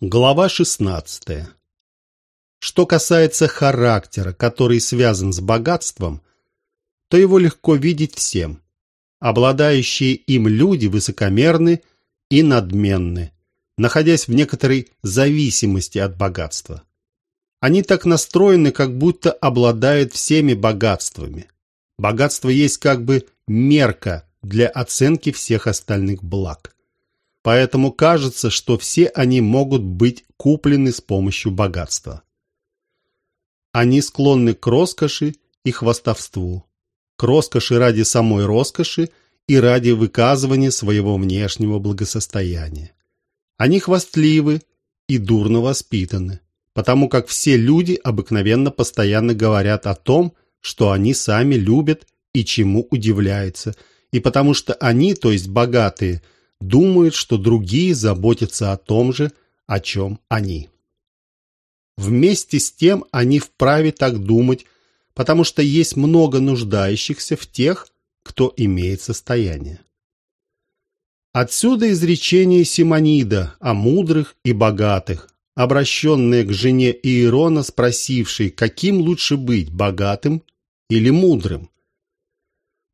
Глава 16. Что касается характера, который связан с богатством, то его легко видеть всем. Обладающие им люди высокомерны и надменны, находясь в некоторой зависимости от богатства. Они так настроены, как будто обладают всеми богатствами. Богатство есть как бы мерка для оценки всех остальных благ. Поэтому кажется, что все они могут быть куплены с помощью богатства. Они склонны к роскоши и хвастовству. К роскоши ради самой роскоши и ради выказывания своего внешнего благосостояния. Они хвастливы и дурно воспитаны, потому как все люди обыкновенно постоянно говорят о том, что они сами любят и чему удивляются, и потому что они, то есть богатые, думают, что другие заботятся о том же, о чем они. Вместе с тем они вправе так думать, потому что есть много нуждающихся в тех, кто имеет состояние. Отсюда изречение Симонида о мудрых и богатых, обращенное к жене Иерона, спросившей, каким лучше быть, богатым или мудрым.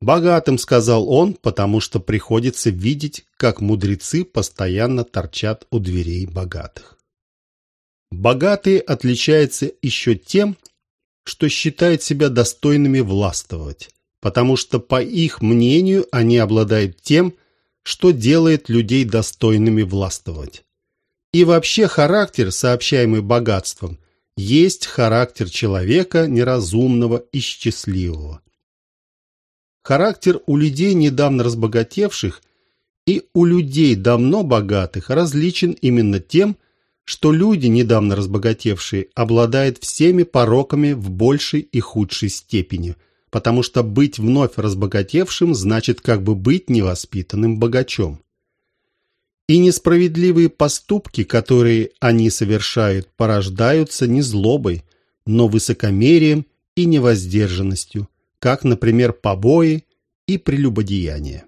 «Богатым», — сказал он, потому что приходится видеть, как мудрецы постоянно торчат у дверей богатых. Богатые отличаются еще тем, что считают себя достойными властвовать, потому что, по их мнению, они обладают тем, что делает людей достойными властвовать. И вообще характер, сообщаемый богатством, есть характер человека неразумного и счастливого. Характер у людей, недавно разбогатевших, и у людей, давно богатых, различен именно тем, что люди, недавно разбогатевшие, обладают всеми пороками в большей и худшей степени, потому что быть вновь разбогатевшим значит как бы быть невоспитанным богачом. И несправедливые поступки, которые они совершают, порождаются не злобой, но высокомерием и невоздержанностью, как, например, побои и прелюбодеяние.